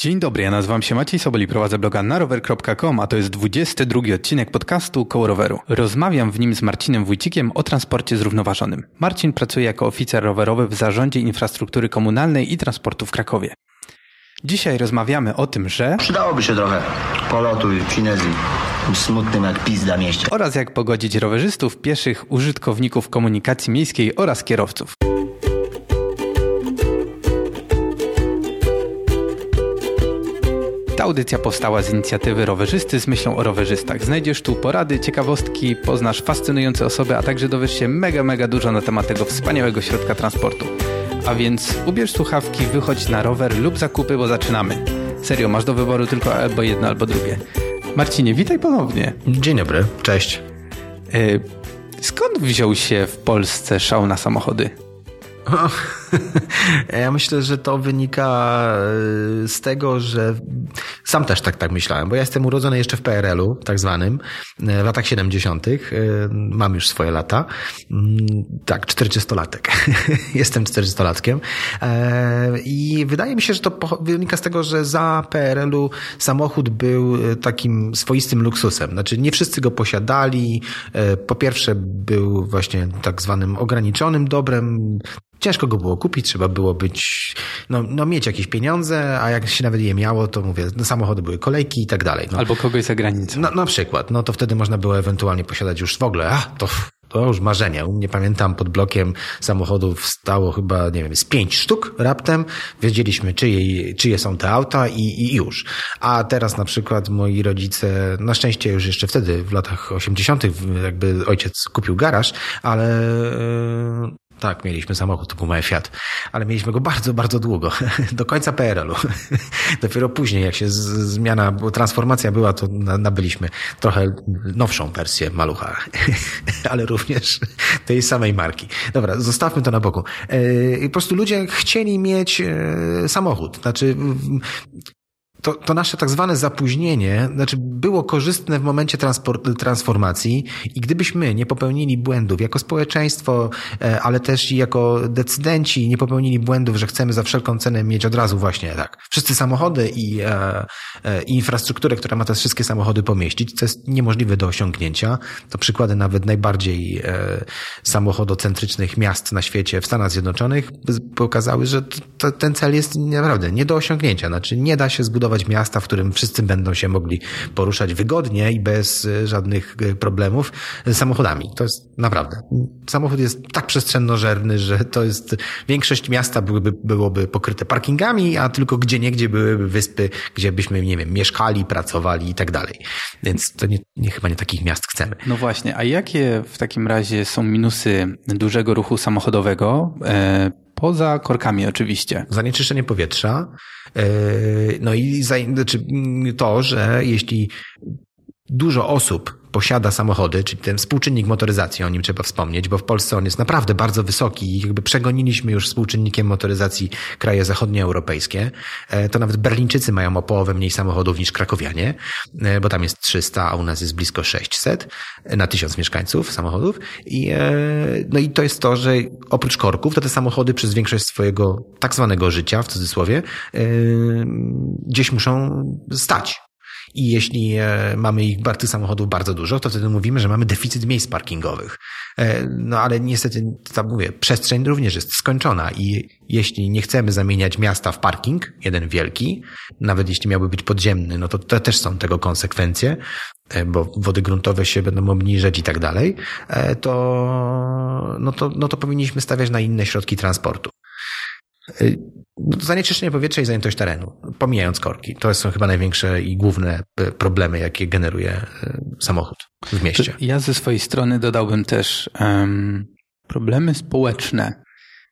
Dzień dobry, ja nazywam się Maciej Sobol i prowadzę bloga narower.com, a to jest 22 odcinek podcastu Koło Roweru. Rozmawiam w nim z Marcinem Wójcikiem o transporcie zrównoważonym. Marcin pracuje jako oficer rowerowy w Zarządzie Infrastruktury Komunalnej i Transportu w Krakowie. Dzisiaj rozmawiamy o tym, że... Przydałoby się trochę polotu w smutnym jak pizda mieście. oraz jak pogodzić rowerzystów, pieszych, użytkowników komunikacji miejskiej oraz kierowców. Ta audycja powstała z inicjatywy rowerzysty z myślą o rowerzystach. Znajdziesz tu porady, ciekawostki, poznasz fascynujące osoby, a także dowiesz się mega, mega dużo na temat tego wspaniałego środka transportu. A więc ubierz słuchawki, wychodź na rower lub zakupy, bo zaczynamy. Serio, masz do wyboru tylko albo jedno, albo drugie. Marcinie, witaj ponownie. Dzień dobry, cześć. Yy, skąd wziął się w Polsce szał na samochody? Ja myślę, że to wynika e, z tego, że sam też tak, tak myślałem, bo ja jestem urodzony jeszcze w PRL-u, tak zwanym, e, w latach 70. E, Mam już swoje lata. Mm, Tak, 40-latek. Jestem 40-latkiem. I wydaje mi się, że to wynika z tego, że za PRL-u samochód był takim swoistym luksusem. Znaczy, nie wszyscy go posiadali. Po pierwsze, był właśnie tak zwanym ograniczonym dobrem. Ciężko go było kupić, trzeba było być, no, no mieć jakieś pieniądze, a jak się nawet je miało, to mówię, no, samochody były kolejki i tak dalej. No, Albo kogoś za granicą? no, na przykład, no to wtedy można było ewentualnie posiadać już w ogóle, a to, to już marzenie. U mnie pamiętam pod blokiem samochodów stało chyba, nie wiem, z pięć sztuk raptem. Wiedzieliśmy, czyje, czyje są te auta i, i już. A teraz na przykład moi rodzice, na szczęście już jeszcze wtedy, w latach 80., jakby ojciec kupił garaż, ale e, tak, mieliśmy samochód, był mały Fiat, ale mieliśmy go bardzo, bardzo długo, do końca PRL-u. Dopiero później, jak się zmiana, transformacja była, to na, nabyliśmy trochę nowszą wersję malucha, ale również tej samej marki. Dobra, zostawmy to na boku. E, po prostu ludzie chcieli mieć e, samochód. Znaczy, to, to nasze tak zwane zapóźnienie, znaczy było korzystne w momencie transformacji i gdybyśmy nie popełnili błędów jako społeczeństwo, e, ale też i jako decydenci nie popełnili błędów, że chcemy za wszelką cenę mieć od razu właśnie tak, wszyscy samochody i, e, e, infrastrukturę, która ma te wszystkie samochody pomieścić, co jest niemożliwe do osiągnięcia. To przykłady nawet najbardziej e, samochodocentrycznych miast na świecie w Stanach Zjednoczonych pokazały, że to, ten cel jest naprawdę nie do osiągnięcia. Znaczy nie da się zbudować miasta, w którym wszyscy będą się mogli poruszać wygodnie i bez e, żadnych e, problemów samochodami. To jest naprawdę. Samochód jest tak przestrzennożerny, że to jest większość miasta byłyby, byłoby pokryte parkingami, a tylko gdzie niegdzie byłyby wyspy, gdzie byśmy, nie wiem, mieszkali, pracowali i tak dalej. Więc to nie, nie chyba nie takich miast chcemy. No właśnie, a jakie w takim razie są minusy dużego ruchu samochodowego? E, poza korkami oczywiście. Zanieczyszczenie powietrza, yy, no i znaczy mm, to, że jeśli dużo osób posiada samochody, czyli ten współczynnik motoryzacji, o nim trzeba wspomnieć, bo w Polsce on jest naprawdę bardzo wysoki i jakby przegoniliśmy już współczynnikiem motoryzacji kraje zachodnioeuropejskie. E, To nawet Berlińczycy mają o połowę mniej samochodów niż krakowianie, e, bo tam jest 300, a u nas jest blisko 600 na tysiąc mieszkańców samochodów. I, e, no i to jest to, że oprócz korków, to te samochody przez większość swojego tak zwanego życia, w cudzysłowie, e, gdzieś muszą stać. I jeśli e, mamy ich bar- tych samochodów bardzo dużo, to wtedy mówimy, że mamy deficyt miejsc parkingowych. E, No ale niestety, tam mówię, przestrzeń również jest skończona i jeśli nie chcemy zamieniać miasta w parking, jeden wielki, nawet jeśli miałby być podziemny, no to, to też są tego konsekwencje, e, bo wody gruntowe się będą obniżać i tak dalej, to, no to, no to powinniśmy stawiać na inne środki transportu. Y, Zanieczyszczenie powietrza i zajętość terenu, pomijając korki. To są chyba największe i główne y, problemy, jakie generuje y, samochód w mieście. Ja ze swojej strony dodałbym też em, problemy społeczne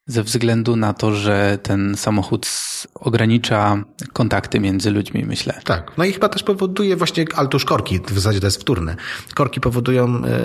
ze względu na to, że ten samochód ogranicza kontakty między ludźmi, myślę. Tak. No i chyba też powoduje właśnie, ale to już korki, w zasadzie to jest wtórne. Korki powodują, e,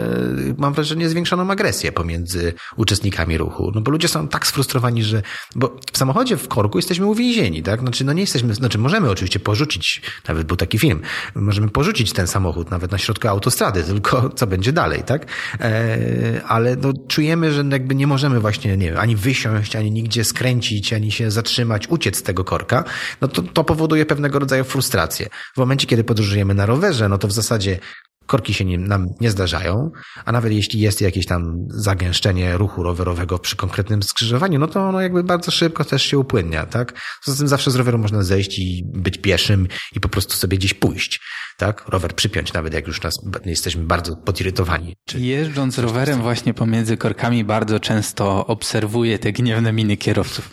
mam wrażenie, zwiększoną agresję pomiędzy uczestnikami ruchu. No bo ludzie są tak sfrustrowani, że, bo w samochodzie w korku jesteśmy uwięzieni, tak? Znaczy, no nie jesteśmy, znaczy możemy oczywiście porzucić, nawet był taki film, możemy porzucić ten samochód nawet na środku autostrady, tylko co będzie dalej, tak? E, ale no czujemy, że jakby nie możemy właśnie, nie wiem, ani wysiąść, usiąść, ani nigdzie skręcić, ani się zatrzymać, uciec z tego korka, no to, to powoduje pewnego rodzaju frustrację. W momencie, kiedy podróżujemy na rowerze, no to w zasadzie Korki się nie, nam nie zdarzają, a nawet jeśli jest jakieś tam zagęszczenie ruchu rowerowego przy konkretnym skrzyżowaniu, no to ono jakby bardzo szybko też się upłynnia, tak? Poza tym zawsze z roweru można zejść i być pieszym i po prostu sobie gdzieś pójść, tak? Rower przypiąć nawet jak już nas jesteśmy bardzo podirytowani. Czy Jeżdżąc rowerem właśnie pomiędzy korkami bardzo często obserwuję te gniewne miny kierowców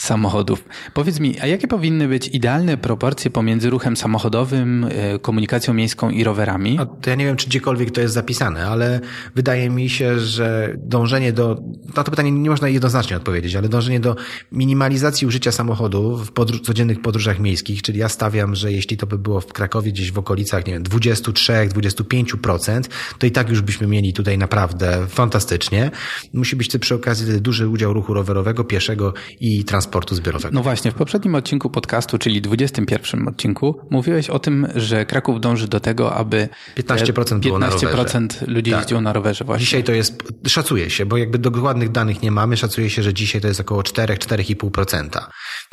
samochodów. Powiedz mi, a jakie powinny być idealne proporcje pomiędzy ruchem samochodowym, e, komunikacją miejską i rowerami? To ja nie wiem, czy gdziekolwiek to jest zapisane, ale wydaje mi się, że dążenie do, na to pytanie nie można jednoznacznie odpowiedzieć, ale dążenie do minimalizacji użycia samochodu w podróż, codziennych podróżach miejskich, czyli ja stawiam, że jeśli to by było w Krakowie gdzieś w okolicach, nie wiem, 23-25%, to i tak już byśmy mieli tutaj naprawdę fantastycznie. Musi być przy okazji duży udział ruchu rowerowego, pieszego i transportu zbiorowego. No właśnie, w poprzednim odcinku podcastu, czyli 21 odcinku, mówiłeś o tym, że Kraków dąży do tego, aby 15% było 15% na rowerze. ludzi tak. jeździło na rowerze właśnie. Dzisiaj to jest, szacuje się, bo jakby dokładnych danych nie mamy, szacuje się, że dzisiaj to jest około 4-4,5%.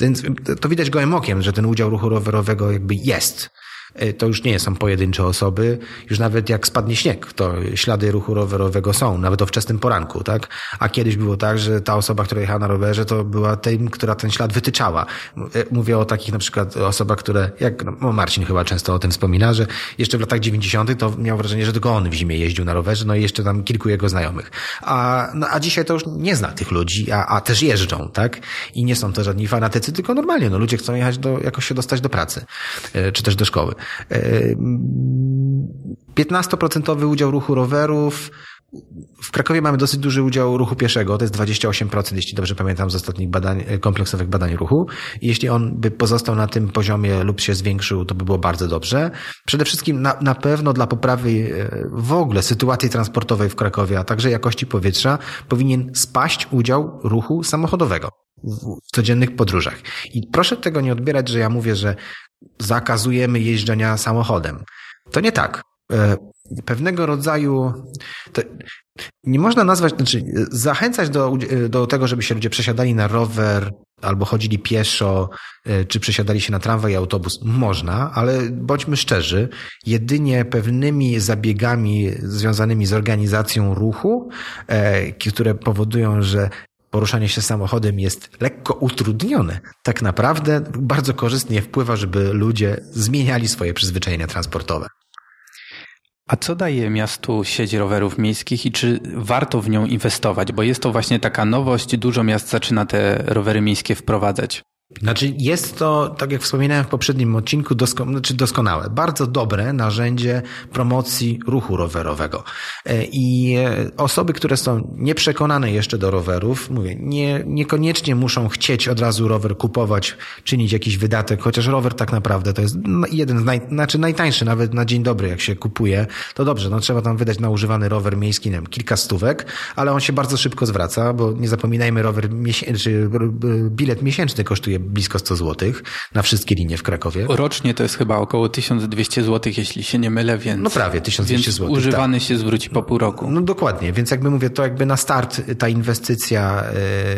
Więc to widać gołym okiem, że ten udział ruchu rowerowego jakby jest. E, to już nie są pojedyncze osoby. Już nawet jak spadnie śnieg, to ślady ruchu rowerowego są, nawet o wczesnym poranku, tak? A kiedyś było tak, że ta osoba, która jechała na rowerze, to była tym, która ten ślad wytyczała. E, mówię o takich na przykład osobach, które, jak no Marcin chyba często o tym wspomina, że jeszcze w latach 90. to miał wrażenie, że tylko on w zimie jeździł na rowerze, no i jeszcze tam kilku jego znajomych. A, no, a dzisiaj to już nie zna tych ludzi, a, a też jeżdżą, tak? I nie są to żadni fanatycy, tylko normalnie, no ludzie chcą jechać do, jakoś się dostać do pracy, e, czy też do szkoły. 15% udział ruchu rowerów. W Krakowie mamy dosyć duży udział ruchu pieszego, to jest 28%, jeśli dobrze pamiętam z ostatnich badań, kompleksowych badań ruchu. Jeśli on by pozostał na tym poziomie lub się zwiększył, to by było bardzo dobrze. Przede wszystkim na, na pewno dla poprawy e, w ogóle sytuacji transportowej w Krakowie, a także jakości powietrza powinien spaść udział ruchu samochodowego w codziennych podróżach. I proszę tego nie odbierać, że ja mówię, że zakazujemy jeżdżenia samochodem. To nie tak. E, pewnego rodzaju. nie można nazwać, znaczy zachęcać do, do tego, żeby się ludzie przesiadali na rower albo chodzili pieszo, e, czy przesiadali się na tramwaj i autobus. Można, ale bądźmy szczerzy, jedynie pewnymi zabiegami związanymi z organizacją ruchu, e, które powodują, że poruszanie się samochodem jest lekko utrudnione, tak naprawdę bardzo korzystnie wpływa, żeby ludzie zmieniali swoje przyzwyczajenia transportowe. A co daje miastu sieć rowerów miejskich i czy warto w nią inwestować? Bo jest to właśnie taka nowość, dużo miast zaczyna te rowery miejskie wprowadzać. Znaczy jest to, tak jak wspominałem w poprzednim odcinku, dosko, znaczy doskonałe, bardzo dobre narzędzie promocji ruchu rowerowego. E, I e, osoby, które są nieprzekonane jeszcze do rowerów, mówię, nie, niekoniecznie muszą chcieć od razu rower kupować, czynić jakiś wydatek, chociaż rower tak naprawdę to jest jeden z naj, znaczy najtańszy, nawet na dzień dobry, jak się kupuje, to dobrze, no trzeba tam wydać na używany rower miejski, nie wiem, kilka stówek, ale on się bardzo szybko zwraca, bo nie zapominajmy, rower miesięczny, bilet miesięczny kosztuje blisko 100 zł na wszystkie linie w Krakowie. Rocznie to jest chyba około 1200 zł, jeśli się nie mylę, więc... No prawie 1200 zł. używany tak. się zwróci po pół roku. No dokładnie, więc jakby mówię, to jakby na start ta inwestycja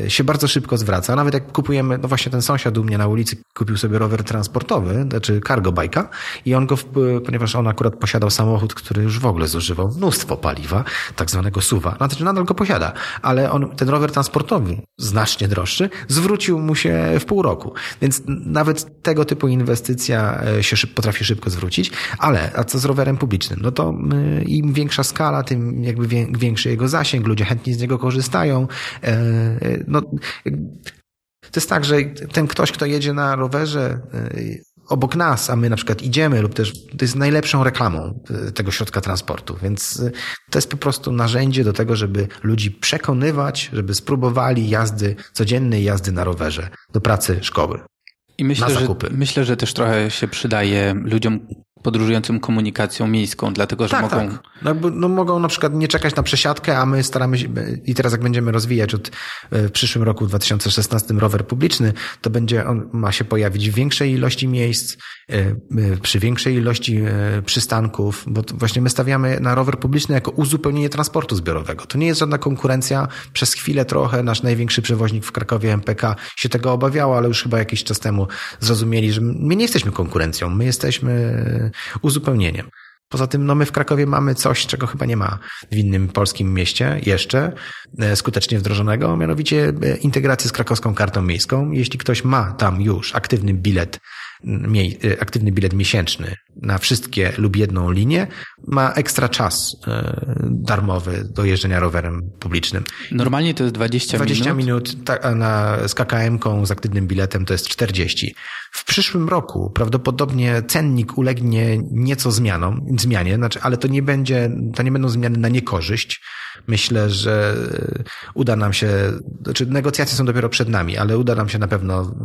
e, się bardzo szybko zwraca. Nawet jak kupujemy, no właśnie ten sąsiad u mnie na ulicy kupił sobie rower transportowy, znaczy cargo bike'a i on go, ponieważ on akurat posiadał samochód, który już w ogóle zużywał mnóstwo paliwa, tak zwanego suwa, znaczy nadal go posiada, ale on, ten rower transportowy, znacznie droższy, zwrócił mu się w pół roku roku. Więc nawet tego typu inwestycja e, się szyb, potrafi szybko zwrócić, ale a co z rowerem publicznym? No to e, im większa skala, tym jakby większy jego zasięg, ludzie chętnie z niego korzystają. E, no, to jest tak, że ten ktoś, kto jedzie na rowerze, obok nas, a my na przykład idziemy, lub też to jest najlepszą reklamą e, tego środka transportu. Więc e, to jest po prostu narzędzie do tego, żeby ludzi przekonywać, żeby spróbowali jazdy, codziennej jazdy na rowerze do pracy, szkoły. I myślę, że, myślę, że też trochę się przydaje ludziom, podróżującym komunikacją miejską, dlatego że tak, mogą... Tak. No, no, mogą na przykład nie czekać na przesiadkę, a my staramy się, i teraz jak będziemy rozwijać od e, w przyszłym roku, w 2016 rower publiczny, to będzie on ma się pojawić w większej ilości miejsc, e, e, przy większej ilości przystanków, bo właśnie my stawiamy na rower publiczny jako uzupełnienie transportu zbiorowego. To nie jest żadna konkurencja. Przez chwilę trochę nasz największy przewoźnik w Krakowie, MPK, się tego obawiał, ale już chyba jakiś czas temu zrozumieli, że my nie jesteśmy konkurencją, my jesteśmy uzupełnieniem. Poza tym, no my w Krakowie mamy coś, czego chyba nie ma w innym polskim mieście jeszcze e, skutecznie wdrożonego, mianowicie e, integrację z krakowską kartą miejską. Jeśli ktoś ma tam już aktywny bilet aktywny bilet miesięczny na wszystkie lub jedną linię, ma ekstra czas e, darmowy do jeżdżenia rowerem publicznym. Normalnie to jest 20, 20 minut. 20 minut tak, na, z KKM-ką, z aktywnym biletem to jest 40. W przyszłym roku prawdopodobnie cennik ulegnie nieco zmianom, zmianie, znaczy, ale to nie będzie, to nie będą zmiany na niekorzyść. Myślę, że uda nam się, znaczy negocjacje są dopiero przed nami, ale uda nam się na pewno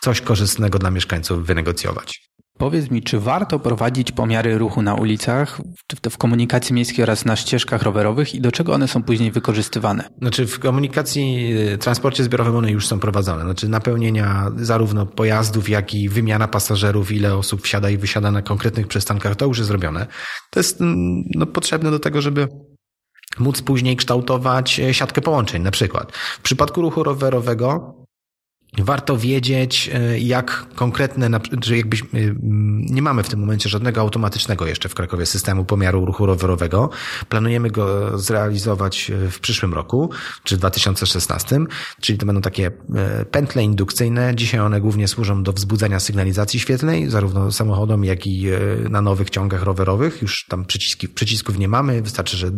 coś korzystnego dla mieszkańców wynegocjować. Powiedz mi, czy warto prowadzić pomiary ruchu na ulicach, w, w komunikacji miejskiej oraz na ścieżkach rowerowych i do czego one są później wykorzystywane? Znaczy w komunikacji, y, transporcie zbiorowym one już są prowadzone. Znaczy napełnienia zarówno pojazdów, jak i wymiana pasażerów, ile osób wsiada i wysiada na konkretnych przystankach, to już jest zrobione. To jest mm, no, potrzebne do tego, żeby móc później kształtować e, siatkę połączeń na przykład. W przypadku ruchu rowerowego Warto wiedzieć, e, jak konkretne, że jakbyś, nie mamy w tym momencie żadnego automatycznego jeszcze w Krakowie systemu pomiaru ruchu rowerowego. Planujemy go zrealizować e, w przyszłym roku, czy w 2016, czyli to będą takie e, pętle indukcyjne. Dzisiaj one głównie służą do wzbudzania sygnalizacji świetlnej, zarówno samochodom, jak i na nowych ciągach rowerowych. Już tam przyciski, przycisków nie mamy, wystarczy, że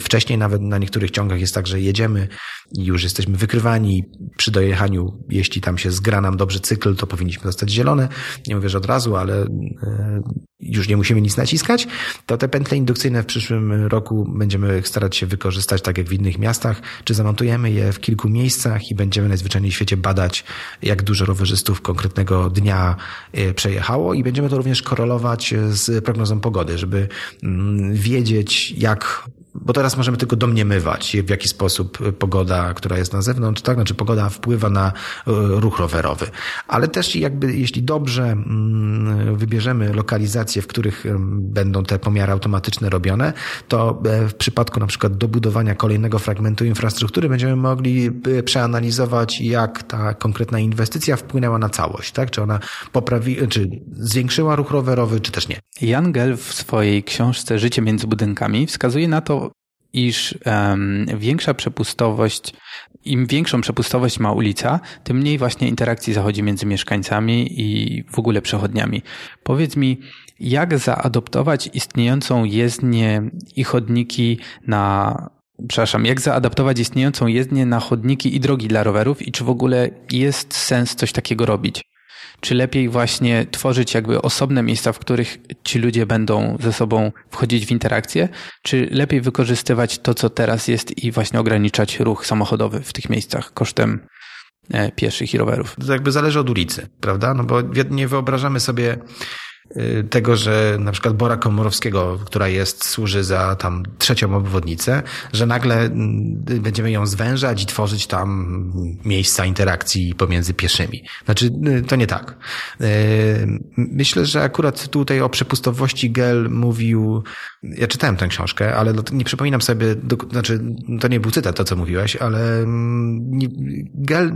wcześniej nawet na niektórych ciągach jest tak, że jedziemy i już jesteśmy wykrywani przy dojechaniu jeśli tam się zgra nam dobrze cykl, to powinniśmy dostać zielone. Nie mówię, że od razu, ale e, już nie musimy nic naciskać. To te pętle indukcyjne w przyszłym roku będziemy starać się wykorzystać tak jak w innych miastach, czy zamontujemy je w kilku miejscach i będziemy najzwyczajniej w świecie badać, jak dużo rowerzystów konkretnego dnia e, przejechało i będziemy to również korelować z prognozą pogody, żeby mm, wiedzieć, jak bo teraz możemy tylko domniemywać, w jaki sposób pogoda, która jest na zewnątrz, tak, znaczy pogoda wpływa na e, ruch rowerowy. Ale też jakby, jeśli dobrze mm, wybierzemy lokalizacje, w których będą te pomiary automatyczne robione, to e, w przypadku na przykład dobudowania kolejnego fragmentu infrastruktury będziemy mogli przeanalizować, jak ta konkretna inwestycja wpłynęła na całość, tak? Czy ona poprawi, czy zwiększyła ruch rowerowy, czy też nie. Jan Gel w swojej książce Życie między budynkami wskazuje na to, iż um, większa przepustowość, im większą przepustowość ma ulica, tym mniej właśnie interakcji zachodzi między mieszkańcami i w ogóle przechodniami. Powiedz mi, jak zaadoptować istniejącą jezdnię i chodniki na Przepraszam, jak zaadaptować istniejącą jezdnię na chodniki i drogi dla rowerów i czy w ogóle jest sens coś takiego robić? Czy lepiej właśnie tworzyć jakby osobne miejsca, w których ci ludzie będą ze sobą wchodzić w interakcję, czy lepiej wykorzystywać to, co teraz jest i właśnie ograniczać ruch samochodowy w tych miejscach kosztem e, pieszych i rowerów? To jakby zależy od ulicy, prawda? No bo nie wyobrażamy sobie tego, że na przykład Bora Komorowskiego, która jest, służy za tam trzecią obwodnicę, że nagle mm, będziemy ją zwężać i tworzyć tam miejsca interakcji pomiędzy pieszymi. Znaczy, y, to nie tak. Y, myślę, że akurat tutaj o przepustowości Gel mówił, ja czytałem tę książkę, ale no nie przypominam sobie, znaczy, to nie był cytat to, co mówiłeś, ale mm, Gel,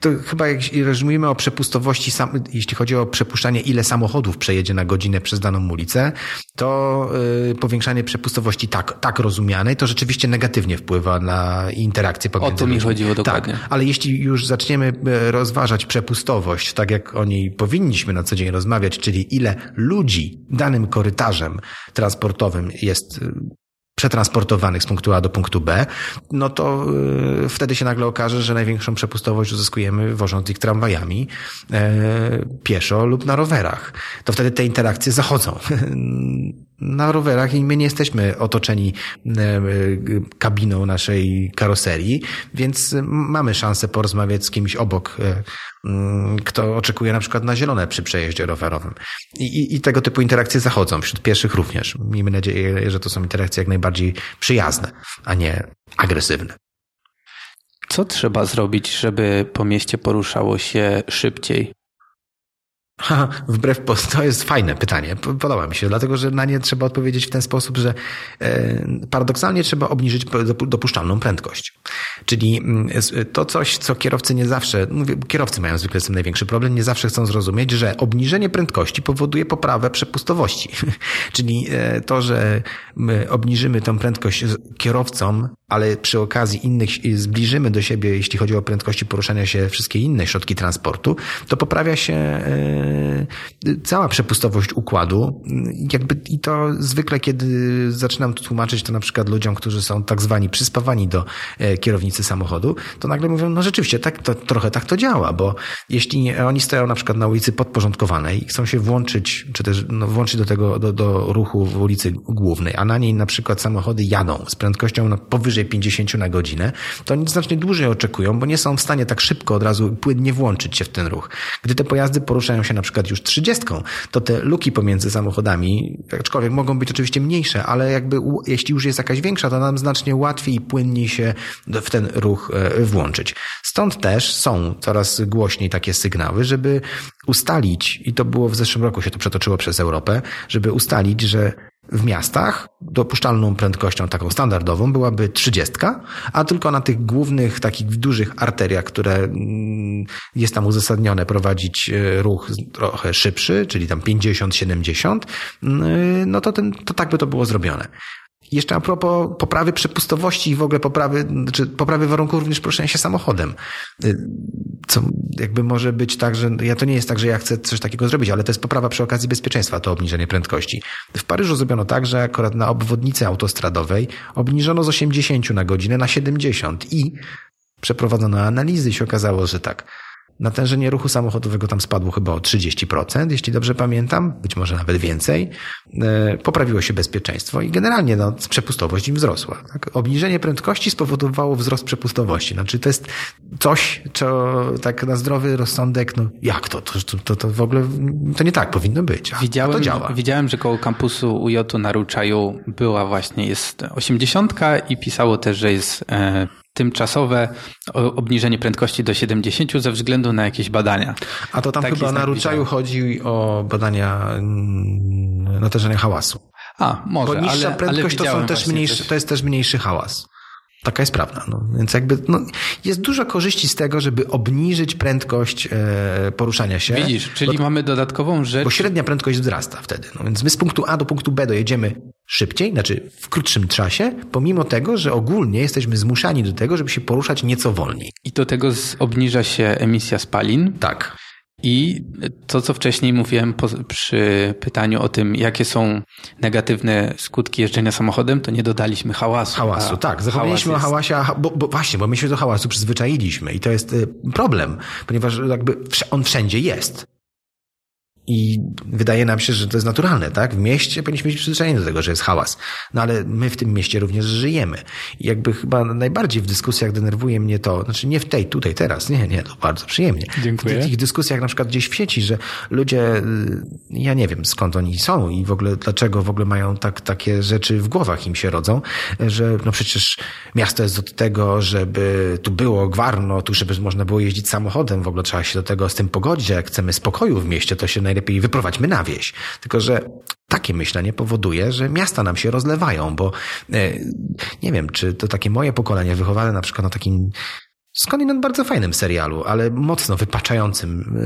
to chyba jak mówimy o przepustowości, jeśli chodzi o przepuszczanie, ile samochodów przejedzie na godzinę przez daną ulicę, to y, powiększanie przepustowości tak, tak rozumianej, to rzeczywiście negatywnie wpływa na interakcję pomiędzy O to mi chodziło dokładnie. Tak, ale jeśli już zaczniemy y, rozważać przepustowość, tak jak o niej powinniśmy na co dzień rozmawiać, czyli ile ludzi danym korytarzem transportowym jest y, przetransportowanych z punktu A do punktu B, no to y, wtedy się nagle okaże, że największą przepustowość uzyskujemy wożąc ich tramwajami, e, pieszo lub na rowerach. To wtedy te interakcje zachodzą. na rowerach i my nie jesteśmy otoczeni kabiną naszej karoserii, więc mamy szansę porozmawiać z kimś obok, kto oczekuje na przykład na zielone przy przejeździe rowerowym. I, i, I, tego typu interakcje zachodzą, wśród pierwszych również. Miejmy nadzieję, że to są interakcje jak najbardziej przyjazne, a nie agresywne. Co trzeba zrobić, żeby po mieście poruszało się szybciej? Ha, wbrew pozorom, to jest fajne pytanie. Podoba mi się, dlatego że na nie trzeba odpowiedzieć w ten sposób, że e, paradoksalnie trzeba obniżyć dopuszczalną prędkość. Czyli mm, to coś, co kierowcy nie zawsze, mówię, kierowcy mają zwykle z tym największy problem, nie zawsze chcą zrozumieć, że obniżenie prędkości powoduje poprawę przepustowości. Czyli e, to, że my obniżymy tą prędkość kierowcom, ale przy okazji innych zbliżymy do siebie, jeśli chodzi o prędkości poruszania się wszystkie inne środki transportu, to poprawia się e, cała przepustowość układu. Jakby, I to zwykle, kiedy zaczynam to tłumaczyć, to na przykład ludziom, którzy są tak zwani przyspawani do e, kierownicy samochodu, to nagle mówią, no rzeczywiście, tak to, trochę tak to działa, bo jeśli oni stoją na przykład na ulicy podporządkowanej i chcą się włączyć, czy też no, włączyć do tego, do, do ruchu w ulicy głównej, a na niej na przykład samochody jadą z prędkością no, powyżej 50 na godzinę, to oni znacznie dłużej oczekują, bo nie są w stanie tak szybko od razu płynnie włączyć się w ten ruch. Gdy te pojazdy poruszają się na przykład już trzydziestką, to te luki pomiędzy samochodami, aczkolwiek mogą być oczywiście mniejsze, ale jakby jeśli już jest jakaś większa, to nam znacznie łatwiej i płynniej się w ten ruch e, włączyć. Stąd też są coraz głośniej takie sygnały, żeby ustalić, i to było w zeszłym roku się to przetoczyło przez Europę, żeby ustalić, że w miastach dopuszczalną prędkością taką standardową byłaby 30, a tylko na tych głównych, takich dużych arteriach, które mm, jest tam uzasadnione prowadzić e, ruch trochę szybszy, czyli tam 50-70, mm, no to, ten, to tak by to było zrobione. Jeszcze a propos poprawy przepustowości i w ogóle poprawy, czy poprawy warunków również poruszania się samochodem. Y, co jakby może być tak, że ja to nie jest tak, że ja chcę coś takiego zrobić, ale to jest poprawa przy okazji bezpieczeństwa, to obniżenie prędkości. W Paryżu zrobiono tak, że akurat na obwodnicy autostradowej obniżono z 80 na godzinę na 70 i przeprowadzono analizy i się okazało, że tak, Natężenie ruchu samochodowego tam spadło chyba o 30%, jeśli dobrze pamiętam, być może nawet więcej. E, poprawiło się bezpieczeństwo i generalnie no, przepustowość im wzrosła. Tak? Obniżenie prędkości spowodowało wzrost przepustowości. Znaczy to jest coś, co tak na zdrowy rozsądek, no jak to? To, to, to w ogóle to nie tak powinno być. A, widziałem, a to działa. Widziałem, że koło kampusu UJ na Ruczaju była właśnie, jest 80 i pisało też, że jest e, tymczasowe obniżenie prędkości do 70 ze względu na jakieś badania. A to tam Taki chyba na Ruczaju chodzi o badania mm, natężenia hałasu. A, może, Bo niższa ale, prędkość ale to, są też mniejszy, to jest też mniejszy hałas. Taka jest prawda. No, więc jakby no, jest dużo korzyści z tego, żeby obniżyć prędkość e, poruszania się. Widzisz, czyli bo, mamy dodatkową rzecz. Bo średnia prędkość wzrasta wtedy. No, więc my z punktu A do punktu B dojedziemy szybciej, znaczy w krótszym czasie, pomimo tego, że ogólnie jesteśmy zmuszani do tego, żeby się poruszać nieco wolniej. I do tego obniża się emisja spalin. Tak. I to, co wcześniej mówiłem po, przy pytaniu o tym, jakie są negatywne skutki jeżdżenia samochodem, to nie dodaliśmy hałasu. Hałasu, tak. Zapomnieliśmy hałas o hałasie, bo, bo, właśnie, bo my się do hałasu przyzwyczailiśmy i to jest y, problem, ponieważ jakby on wszędzie jest. I wydaje nam się, że to jest naturalne, tak? W mieście powinniśmy być przyzwyczajeni do tego, że jest hałas. No ale my w tym mieście również żyjemy. I jakby chyba najbardziej w dyskusjach denerwuje mnie to, znaczy nie w tej, tutaj, teraz, nie, nie, to bardzo przyjemnie. Dziękuję. W tych dyskusjach na przykład gdzieś w sieci, że ludzie, y, ja nie wiem skąd oni są i w ogóle dlaczego w ogóle mają tak, takie rzeczy w głowach im się rodzą, że no przecież miasto jest od tego, żeby tu było gwarno, tu żeby można było jeździć samochodem, w ogóle trzeba się do tego z tym pogodzić, jak chcemy spokoju w mieście, to się najlepiej najlepiej wyprowadźmy na wieś. Tylko, że takie myślenie powoduje, że miasta nam się rozlewają, bo e, nie wiem, czy to takie moje pokolenie wychowane na przykład na takim skądinąd bardzo fajnym serialu, ale mocno wypaczającym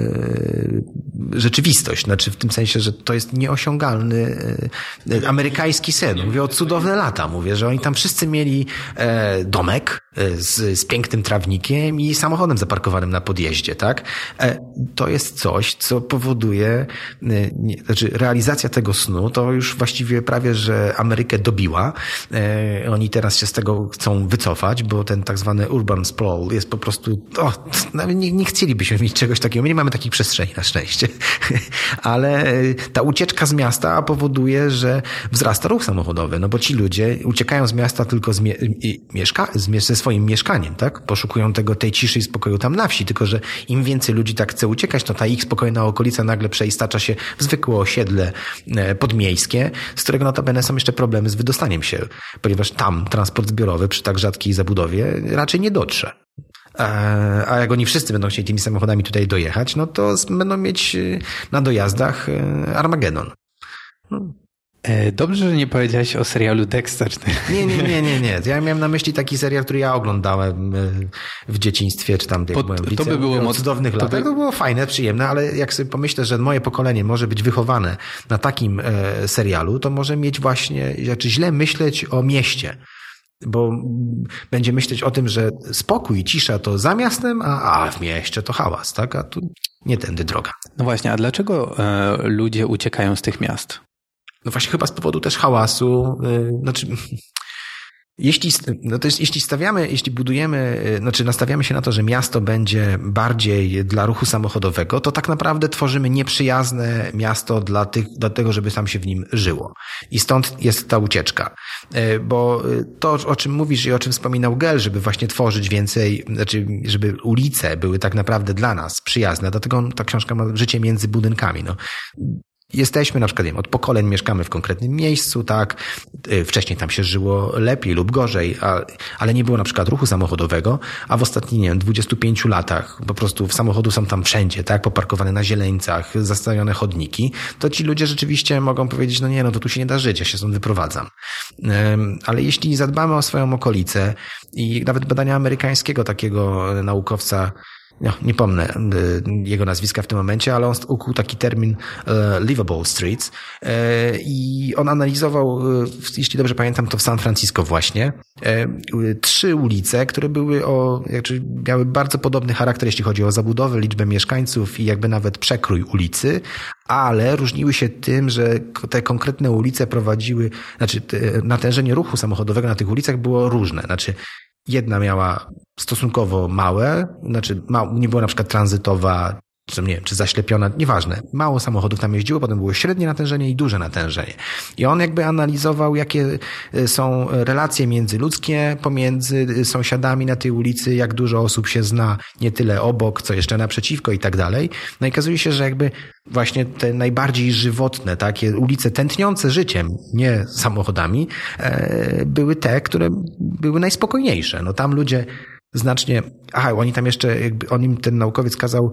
yy, rzeczywistość. Znaczy w tym sensie, że to jest nieosiągalny yy, amerykański sen. Mówię o cudowne lata. Mówię, że oni tam wszyscy mieli e, domek, E, z, z pięknym trawnikiem i samochodem zaparkowanym na podjeździe, tak? E, to jest coś, co powoduje, e, znaczy realizacja tego snu to już właściwie prawie, że Amerykę dobiła. Oni teraz się z tego chcą wycofać, bo ten tak zwany urban sprawl jest po prostu, o, nawet nie, nie chcielibyśmy mieć czegoś takiego. My nie mamy takich przestrzeni na szczęście. Ale ta ucieczka z miasta powoduje, że wzrasta ruch samochodowy, no bo ci ludzie uciekają z miasta tylko z, mie mieszka z, ze swoim mieszkaniem, tak? Poszukują tego, tej ciszy i spokoju tam na wsi, tylko że im więcej ludzi tak chce uciekać, to ta ich spokojna okolica nagle przeistacza się w zwykłe osiedle e, podmiejskie, z którego notabene są jeszcze problemy z wydostaniem się, ponieważ tam transport zbiorowy przy tak rzadkiej zabudowie raczej nie dotrze. A jak oni wszyscy będą chcieli tymi samochodami tutaj dojechać, no to będą mieć e, na dojazdach Armagedon. No, E, dobrze, że nie powiedziałeś o serialu Dexter. Nie, nie, nie, nie, nie. Ja miałem na myśli taki serial, który ja oglądałem e, w dzieciństwie, czy tam, jak Pod, byłem w liceum, to by było w cudownych latach. By... To było fajne, przyjemne, ale jak sobie pomyślę, że moje pokolenie może być wychowane na takim e, serialu, to może mieć właśnie, znaczy źle myśleć o mieście bo będzie myśleć o tym, że spokój i cisza to za miastem, a, a w mieście to hałas, tak? A tu nie tędy droga. No właśnie, a dlaczego e, ludzie uciekają z tych miast? No właśnie chyba z powodu też hałasu, yy, znaczy jeśli, no to jest, jeśli stawiamy, jeśli budujemy, y, znaczy nastawiamy się na to, że miasto będzie bardziej dla ruchu samochodowego, to tak naprawdę tworzymy nieprzyjazne miasto dla tych, do tego, żeby tam się w nim żyło. I stąd jest ta ucieczka. Y, bo y, to, o czym mówisz i o czym wspominał Gel, żeby właśnie tworzyć więcej, znaczy, żeby ulice były tak naprawdę dla nas przyjazne, dlatego ta książka ma życie między budynkami. No jesteśmy na przykład, wiem, od pokoleń mieszkamy w konkretnym miejscu, tak, y, wcześniej tam się żyło lepiej lub gorzej, ale nie było na przykład ruchu samochodowego, a w ostatnich, nie wiem, 25 latach po prostu samochody są tam wszędzie, tak, poparkowane na zieleńcach, zastawione chodniki, to ci ludzie rzeczywiście mogą powiedzieć, no nie, no to tu się nie da żyć, ja się stąd wyprowadzam. Ale jeśli zadbamy o swoją okolicę i nawet badania amerykańskiego takiego naukowca no, nie pomnę e, jego nazwiska w tym momencie, ale on ukuł taki termin e, livable streets e, i on analizował, jeśli dobrze pamiętam, to w San Francisco właśnie, trzy ulice, które były o, znaczy miały bardzo podobny charakter, jeśli chodzi o zabudowę, liczbę mieszkańców i jakby nawet przekrój ulicy, ale różniły się tym, że te konkretne ulice prowadziły, znaczy natężenie ruchu samochodowego na tych ulicach było różne. Znaczy Jedna miała stosunkowo małe, znaczy nie była na przykład tranzytowa, czy nie wiem, czy zaślepiona, nieważne. Mało samochodów tam jeździło, potem było średnie natężenie i duże natężenie. I on jakby analizował, jakie e, są relacje międzyludzkie pomiędzy e, sąsiadami na tej ulicy, jak dużo osób się zna, nie tyle obok, co jeszcze naprzeciwko i tak dalej. No i okazuje się, że jakby właśnie te najbardziej żywotne, takie ulice tętniące życiem, nie samochodami, e, były te, które były najspokojniejsze. No tam ludzie znacznie, aha, oni tam jeszcze, jakby on im ten naukowiec kazał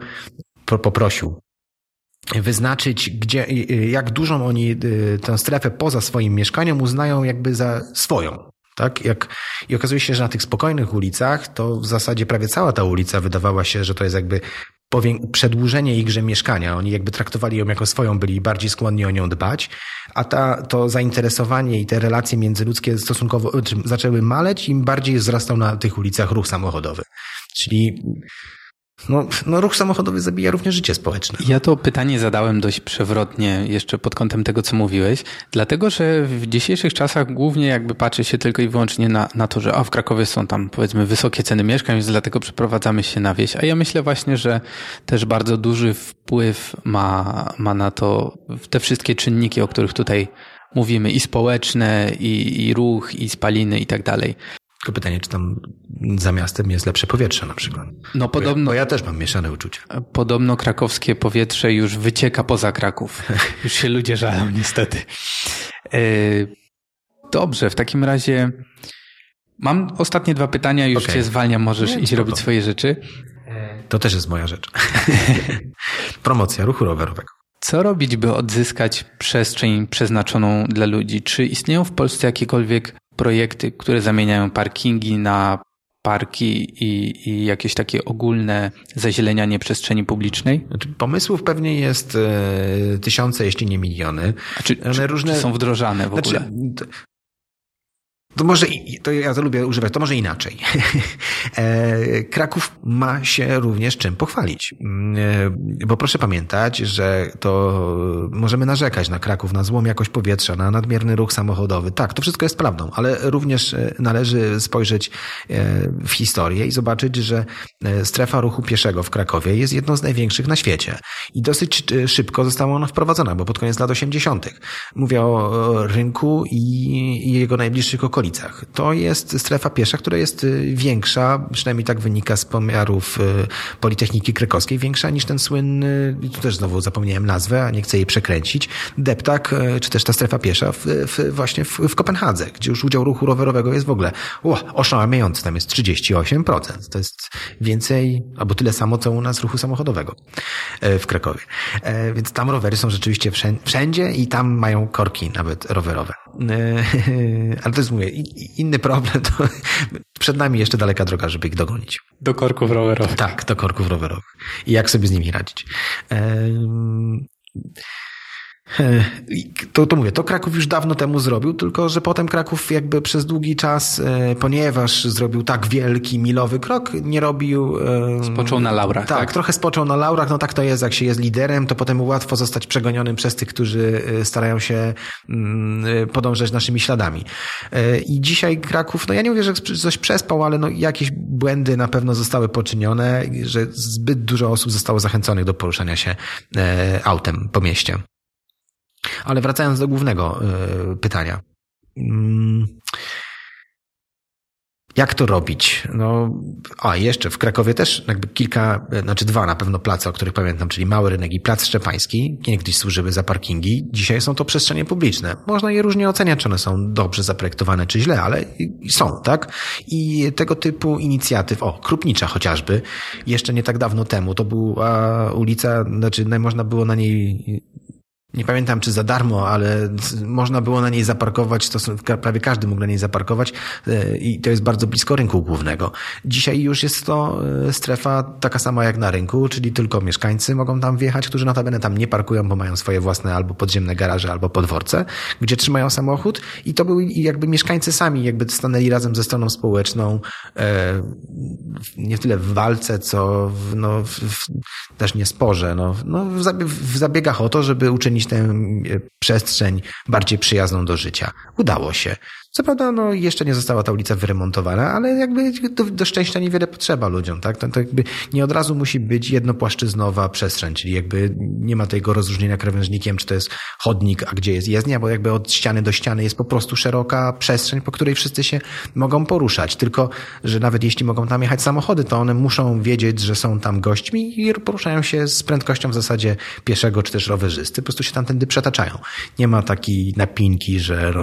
poprosił wyznaczyć, gdzie, jak dużą oni y, tę strefę poza swoim mieszkaniem uznają jakby za swoją. Tak? Jak, I okazuje się, że na tych spokojnych ulicach to w zasadzie prawie cała ta ulica wydawała się, że to jest jakby przedłużenie ichże mieszkania. Oni jakby traktowali ją jako swoją, byli bardziej skłonni o nią dbać, a ta, to zainteresowanie i te relacje międzyludzkie stosunkowo zaczęły maleć, im bardziej wzrastał na tych ulicach ruch samochodowy. Czyli no, no ruch samochodowy zabija również życie społeczne. Ja to pytanie zadałem dość przewrotnie jeszcze pod kątem tego, co mówiłeś, dlatego, że w dzisiejszych czasach głównie jakby patrzy się tylko i wyłącznie na, na to, że a w Krakowie są tam powiedzmy wysokie ceny mieszkań, więc dlatego przeprowadzamy się na wieś. A ja myślę właśnie, że też bardzo duży wpływ ma, ma na to te wszystkie czynniki, o których tutaj mówimy, i społeczne, i, i ruch, i spaliny, i tak dalej. Tylko pytanie, czy tam za miastem jest lepsze powietrze na przykład. No podobno. Bo ja, bo ja też mam mieszane uczucia. Podobno krakowskie powietrze już wycieka poza Kraków. Już się ludzie żalą niestety. E, dobrze, w takim razie mam ostatnie dwa pytania, już okay. cię zwalniam, możesz Nie, iść robić swoje rzeczy. To też jest moja rzecz. Promocja ruchu rowerowego. Co robić, by odzyskać przestrzeń przeznaczoną dla ludzi? Czy istnieją w Polsce jakiekolwiek projekty, które zamieniają parkingi na parki i, i jakieś takie ogólne zazielenianie przestrzeni publicznej? Znaczy, pomysłów pewnie jest e, tysiące, jeśli nie miliony. A czy, czy, różne... czy są wdrożane w znaczy, ogóle? To może, to ja to lubię używać, to może inaczej. E, Kraków ma się również czym pochwalić. Mm, e, bo proszę pamiętać, że to możemy narzekać na Kraków, na złą jakość powietrza, na nadmierny ruch samochodowy. Tak, to wszystko jest prawdą, ale również e, należy spojrzeć w historię i zobaczyć, że strefa ruchu pieszego w Krakowie jest jedną z największych na świecie. I dosyć szybko została ona wprowadzona, bo pod koniec lat 80. Mówię o rynku i jego najbliższych okolicach. To jest strefa piesza, która jest y, większa, przynajmniej tak wynika z pomiarów y, Politechniki Krakowskiej, większa niż ten słynny, tu też znowu zapomniałem nazwę, a nie chcę jej przekręcić, deptak, y, czy też ta strefa piesza w, w, właśnie w, w Kopenhadze, gdzie już udział ruchu rowerowego jest w ogóle o, oszałamiający, tam jest 38%. To jest więcej, albo tyle samo, co u nas ruchu samochodowego w Krakowie. Więc tam rowery są rzeczywiście wszędzie i tam mają korki nawet rowerowe. Ale to jest, mówię, inny problem. To przed nami jeszcze daleka droga, żeby ich dogonić. Do korków rowerowych. Tak, do korków rowerowych. I jak sobie z nimi radzić. To, to mówię, to Kraków już dawno temu zrobił, tylko że potem Kraków jakby przez długi czas, e, ponieważ zrobił tak wielki, milowy krok, nie robił... Spoczął na laurach. Tak, tak, trochę spoczął na laurach, no tak to jest, jak się jest liderem, to potem łatwo zostać przegonionym przez tych, którzy e, starają się mm, e, podążać naszymi śladami. I dzisiaj Kraków, no ja nie mówię, że coś przespał, ale no jakieś błędy na pewno zostały poczynione, że zbyt dużo osób zostało zachęconych do poruszania się autem po mieście. Ale wracając do głównego y, pytania. Mm, jak to robić? No, a jeszcze w Krakowie też jakby kilka, znaczy dwa na pewno place, o których pamiętam, czyli Mały Rynek i Plac Szczepański. Niegdyś służyły za parkingi. Dzisiaj są to przestrzenie publiczne. Można je różnie oceniać, czy one są dobrze zaprojektowane, czy źle, ale są, tak? I tego typu inicjatyw, o, Krupnicza chociażby, jeszcze nie tak dawno temu, to była ulica, znaczy można było na niej nie pamiętam czy za darmo, ale można było na niej zaparkować, to prawie każdy mógł na niej zaparkować e, i to jest bardzo blisko rynku głównego. Dzisiaj już jest to e, strefa taka sama jak na rynku, czyli tylko mieszkańcy mogą tam wjechać, którzy notabene tam nie parkują, bo mają swoje własne albo podziemne garaże, albo podworce, gdzie trzymają samochód i to były jakby mieszkańcy sami jakby stanęli razem ze stroną społeczną, e, nie tyle w walce, co w, no, w, w, też nie sporze, no, no w zabiegach o to, żeby uczynić uczynić tę e, przestrzeń bardziej przyjazną do życia. Udało się. Co prawda, no, jeszcze nie została ta ulica wyremontowana, ale jakby do, do szczęścia niewiele potrzeba ludziom, tak? To, to jakby nie od razu musi być jednopłaszczyznowa przestrzeń, czyli jakby nie ma tego rozróżnienia krawężnikiem, czy to jest chodnik, a gdzie jest jezdnia, bo jakby od ściany do ściany jest po prostu szeroka przestrzeń, po której wszyscy się mogą poruszać. Tylko, że nawet jeśli mogą tam jechać samochody, to one muszą wiedzieć, że są tam gośćmi i poruszają się z prędkością w zasadzie pieszego czy też rowerzysty. Po prostu się tamtędy przetaczają. Nie ma takiej napinki, że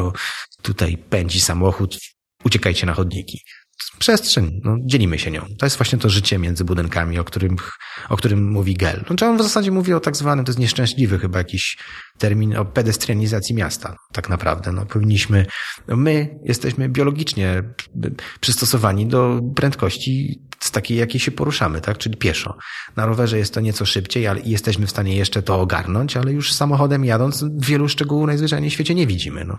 tutaj pędzi samochód, uciekajcie na chodniki. Przestrzeń, no, dzielimy się nią. To jest właśnie to życie między budynkami, o którym, o którym mówi Gell. No, on w zasadzie mówi o tak zwanym, to jest nieszczęśliwy chyba jakiś termin, o pedestrianizacji miasta, tak naprawdę. No, powinniśmy, no, my jesteśmy biologicznie przystosowani do prędkości z takiej, jakiej się poruszamy, tak? Czyli pieszo. Na rowerze jest to nieco szybciej, ale jesteśmy w stanie jeszcze to ogarnąć, ale już samochodem jadąc wielu szczegółów najzwyczajniej w świecie nie widzimy, no.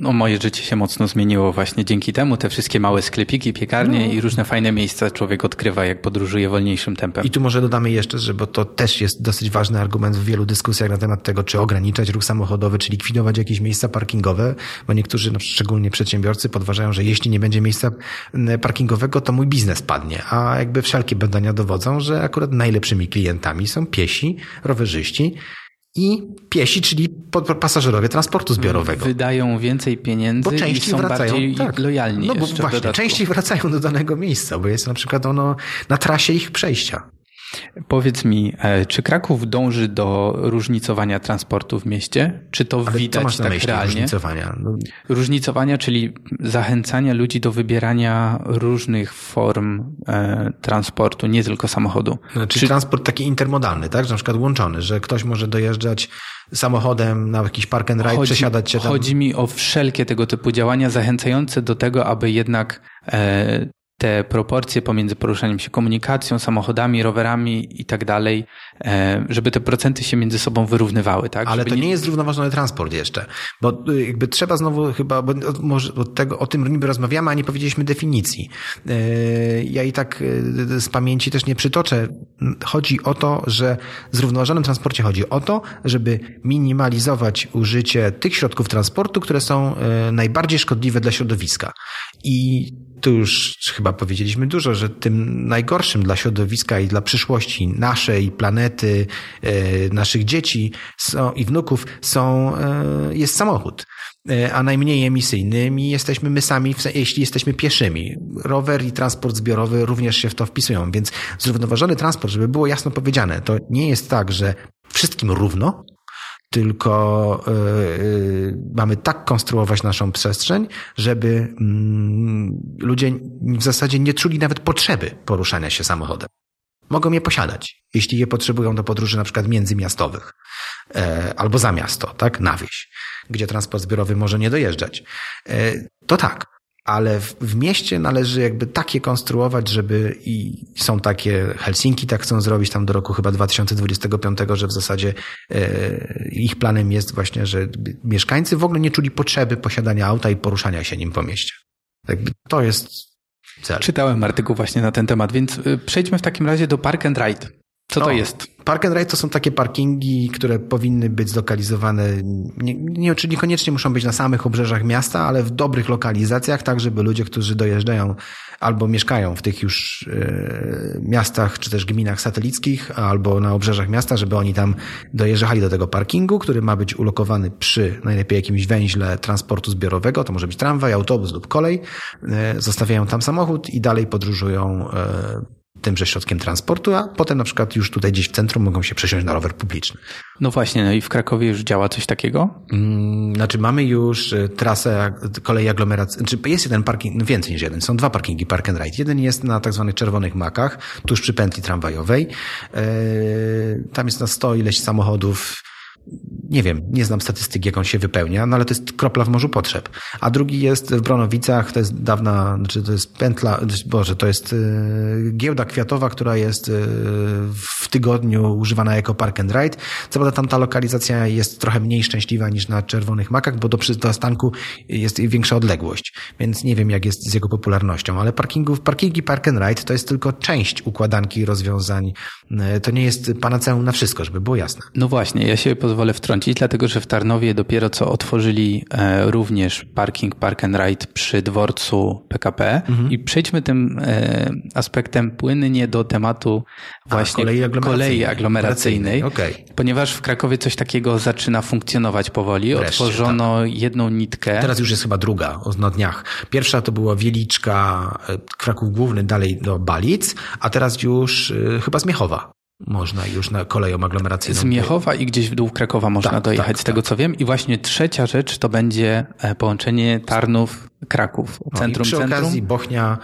No moje życie się mocno zmieniło właśnie dzięki temu. Te wszystkie małe sklepiki, piekarnie no. i różne fajne miejsca człowiek odkrywa, jak podróżuje wolniejszym tempem. I tu może dodamy jeszcze, że bo to też jest dosyć ważny argument w wielu dyskusjach na temat tego, czy ograniczać ruch samochodowy, czy likwidować jakieś miejsca parkingowe, bo niektórzy, no, szczególnie przedsiębiorcy, podważają, że jeśli nie będzie miejsca parkingowego, to mój biznes padnie. A jakby wszelkie badania dowodzą, że akurat najlepszymi klientami są piesi, rowerzyści, i piesi, czyli pasażerowie transportu zbiorowego. Wydają więcej pieniędzy bo częściej i są wracają, bardziej tak. lojalni. No bo właśnie, częściej wracają do danego miejsca, bo jest na przykład ono na trasie ich przejścia. Powiedz mi, e, czy Kraków dąży do różnicowania transportu w mieście? Czy to Ale widać co masz na tak myśli, realnie? Różnicowania? No... różnicowania, czyli zachęcania ludzi do wybierania różnych form e, transportu, nie tylko samochodu. Znaczy czy... transport taki intermodalny, tak? Że na przykład łączony, że ktoś może dojeżdżać samochodem na jakiś park and ride, chodzi, przesiadać się tam. Chodzi mi o wszelkie tego typu działania zachęcające do tego, aby jednak e, te proporcje pomiędzy poruszaniem się komunikacją, samochodami, rowerami i tak dalej, e, żeby te procenty się między sobą wyrównywały, tak? Ale żeby to nie jest zrównoważony transport jeszcze, bo y, jakby trzeba znowu chyba, bo może od tego, o tym niby rozmawiamy, a nie powiedzieliśmy definicji. E, ja i tak y, z pamięci też nie przytoczę. Chodzi o to, że w zrównoważonym transporcie chodzi o to, żeby minimalizować użycie tych środków transportu, które są e, najbardziej szkodliwe dla środowiska. I tu już chyba powiedzieliśmy dużo, że tym najgorszym dla środowiska i dla przyszłości naszej planety, e, naszych dzieci i wnuków są, e, jest samochód. E, a najmniej emisyjnymi jesteśmy my sami, jeśli jesteśmy pieszymi. Rower i transport zbiorowy również się w to wpisują, więc zrównoważony transport, żeby było jasno powiedziane, to nie jest tak, że wszystkim równo, tylko yy, mamy tak konstruować naszą przestrzeń, żeby yy, ludzie w zasadzie nie czuli nawet potrzeby poruszania się samochodem. Mogą je posiadać, jeśli je potrzebują do podróży na przykład międzymiastowych yy, albo za miasto, tak, na wieś, gdzie transport zbiorowy może nie dojeżdżać. To tak, ale w, w, mieście należy jakby takie konstruować, żeby i są takie, Helsinki tak chcą zrobić tam do roku chyba 2025, że w zasadzie e, ich planem jest właśnie, że mieszkańcy w ogóle nie czuli potrzeby posiadania auta i poruszania się nim po mieście. Jakby to jest cel. Czytałem artykuł właśnie na ten temat, więc y, przejdźmy w takim razie do Park and Ride. Co to jest? Park and Ride to są takie parkingi, które powinny być zlokalizowane, nie, nie, niekoniecznie muszą być na samych obrzeżach miasta, ale w dobrych lokalizacjach, tak żeby ludzie, którzy dojeżdżają albo mieszkają w tych już e, miastach, czy też gminach satelickich, albo na obrzeżach miasta, żeby oni tam dojeżdżali do tego parkingu, który ma być ulokowany przy najlepiej jakimś węźle transportu zbiorowego, to może być tramwaj, autobus lub kolej, e, zostawiają tam samochód i dalej podróżują e, tymże środkiem transportu, a potem na przykład już tutaj gdzieś w centrum mogą się przesiąść na rower publiczny. No właśnie, no i w Krakowie już działa coś takiego? Mm, znaczy mamy już y, trasę kolei aglomeracyjnej, znaczy jest jeden parking, no więcej niż jeden, są dwa parkingi Park and Ride. Jeden jest na tak zwanych czerwonych makach, tuż przy pętli tramwajowej. E, tam jest na sto ileś samochodów, nie wiem, nie znam statystyki, jak on się wypełnia, no ale to jest kropla w morzu potrzeb. A drugi jest w Bronowicach, to jest dawna, znaczy to jest pętla, boże, to jest y, giełda kwiatowa, która jest y, w tygodniu używana jako park and ride. Co prawda tam ta lokalizacja jest trochę mniej szczęśliwa niż na Czerwonych Makach, bo do przystanku jest większa odległość, więc nie wiem, jak jest z jego popularnością, ale parkingów, parkingi park and ride to jest tylko część układanki rozwiązań. Y, to nie jest panaceum na wszystko, żeby było jasne. No właśnie, ja się pozwolę wtrącić, dlatego że w Tarnowie dopiero co otworzyli e, również parking Park and Ride przy dworcu PKP mhm. i przejdźmy tym e, aspektem płynnie do tematu właśnie A, kolei aglomeracyjnej, kolei aglomeracyjnej okay. ponieważ w Krakowie coś takiego zaczyna funkcjonować powoli. Wreszcie, Otworzono tak. jedną nitkę. Teraz już jest chyba druga, na dniach. Pierwsza to była Wieliczka, e, Kraków Główny, dalej do Balic, a teraz już chyba Zmiechowa można już na koleją aglomeracyjną. Z Miechowa i gdzieś w dół Krakowa można tak, dojechać, tak, z tego tak. co wiem. I właśnie trzecia rzecz to będzie e, połączenie Tarnów-Kraków. Centrum, no i przy centrum. okazji Bochnia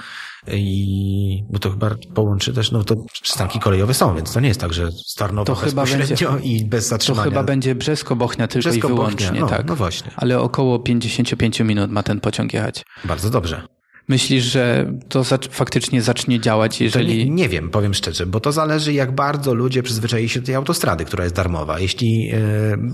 i, bo to chyba połączy też, no to przystanki kolejowe są, więc to nie jest tak, że z Tarnowa to bezpośrednio będzie, i bez zatrzymania. To chyba będzie Brzesko-Bochnia tylko Brzesko i wyłącznie, no, tak. No właśnie. Ale około 55 minut ma ten pociąg jechać. Bardzo dobrze. Myślisz, że to faktycznie zacznie działać, jeżeli... Nie, nie, wiem, powiem szczerze, bo to zależy, jak bardzo ludzie przyzwyczaili się do tej autostrady, która jest darmowa. Jeśli... Yy,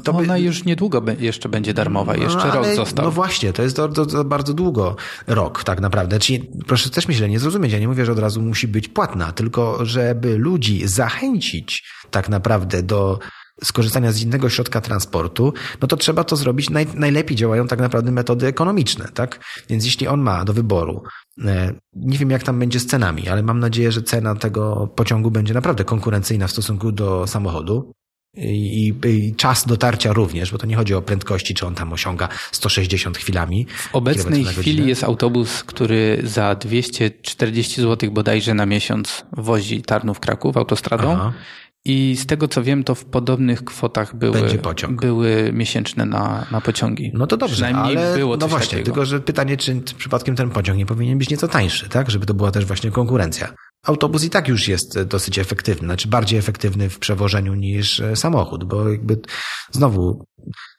to by... Ona już niedługo jeszcze będzie darmowa, jeszcze no, rok został. No właśnie, to jest to bardzo długo rok tak naprawdę. Czyli, proszę też mi źle nie zrozumieć, ja nie mówię, że od razu musi być płatna, tylko żeby ludzi zachęcić tak naprawdę do skorzystania z innego środka transportu, no to trzeba to zrobić. Naj, najlepiej działają tak naprawdę metody ekonomiczne, tak? Więc jeśli on ma do wyboru, e, nie wiem jak tam będzie z cenami, ale mam nadzieję, że cena tego pociągu będzie naprawdę konkurencyjna w stosunku do samochodu. I, I, czas dotarcia również, bo to nie chodzi o prędkości, czy on tam osiąga 160 chwilami. W obecnej chwili jest autobus, który za 240 zł bodajże na miesiąc wozi Tarnów-Kraków autostradą. Aha. I z tego co wiem, to w podobnych kwotach były, były miesięczne na, na pociągi. No to dobrze, ale było no właśnie, takiego. tylko że pytanie, czy przypadkiem ten pociąg nie powinien być nieco tańszy, tak? Żeby to była też właśnie konkurencja. Autobus i tak już jest dosyć efektywny, znaczy bardziej efektywny w przewożeniu niż samochód, bo jakby znowu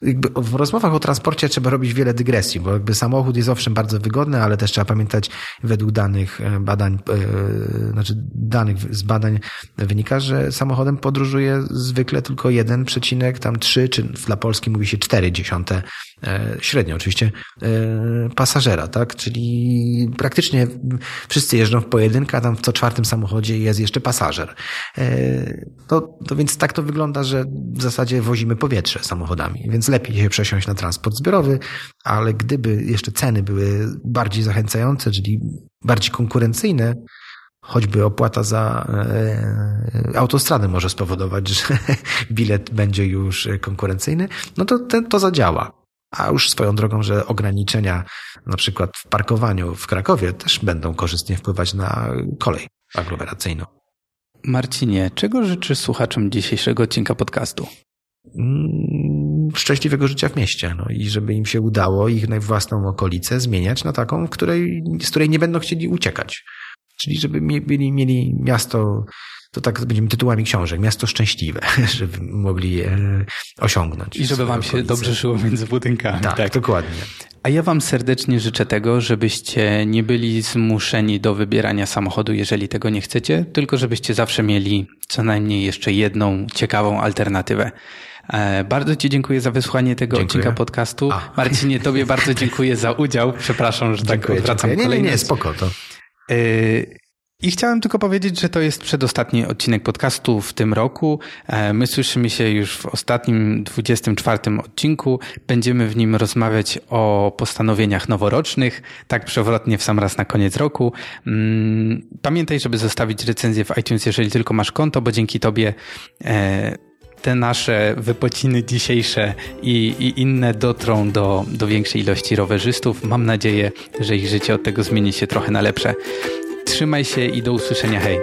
jakby w rozmowach o transporcie trzeba robić wiele dygresji, bo jakby samochód jest owszem bardzo wygodny, ale też trzeba pamiętać według danych e, badań, e, znaczy danych z badań wynika, że samochodem podróżuje zwykle tylko 1,3 czy dla Polski mówi się 4 dziesiąte e, średnio oczywiście pasażera, tak? Czyli praktycznie wszyscy jeżdżą w pojedynkę, a tam w co czwartym samochodzie jest jeszcze pasażer. To, to więc tak to wygląda, że w zasadzie wozimy powietrze samochodami więc lepiej się przesiąść na transport zbiorowy, ale gdyby jeszcze ceny były bardziej zachęcające, czyli bardziej konkurencyjne, choćby opłata za e, autostradę może spowodować, że bilet będzie już konkurencyjny, no to to zadziała. A już swoją drogą, że ograniczenia na przykład w parkowaniu w Krakowie też będą korzystnie wpływać na kolej aglomeracyjną. Marcinie, czego życzysz słuchaczom dzisiejszego odcinka podcastu? Mm, szczęśliwego życia w mieście. No i żeby im się udało ich własną okolicę zmieniać na taką, w której, z której nie będą chcieli uciekać. Czyli żeby mieli, mieli miasto, to tak będziemy tytułami książek, miasto szczęśliwe, żeby mogli e, osiągnąć. I żeby wam się dobrze żyło między budynkami. Tak, tak, dokładnie. A ja wam serdecznie życzę tego, żebyście nie byli zmuszeni do wybierania samochodu, jeżeli tego nie chcecie, tylko żebyście zawsze mieli co najmniej jeszcze jedną ciekawą alternatywę. E, bardzo Ci dziękuję za wysłuchanie tego dziękuję. odcinka podcastu. A. Marcinie, Tobie bardzo dziękuję za udział. Przepraszam, że tak dziękuję, tak odwracam dziękuję. Nie, nie, nie, spoko to. E, I chciałem tylko powiedzieć, że to jest przedostatni odcinek podcastu w tym roku. E, my słyszymy się już w ostatnim 24 odcinku. Będziemy w nim rozmawiać o postanowieniach noworocznych, tak przewrotnie w sam raz na koniec roku. Mm, pamiętaj, żeby zostawić recenzję w iTunes, jeżeli tylko masz konto, bo dzięki Tobie te nasze wypociny dzisiejsze i, i, inne dotrą do, do większej ilości rowerzystów. Mam nadzieję, że ich życie od tego zmieni się trochę na lepsze. Trzymaj się i do usłyszenia. Hej!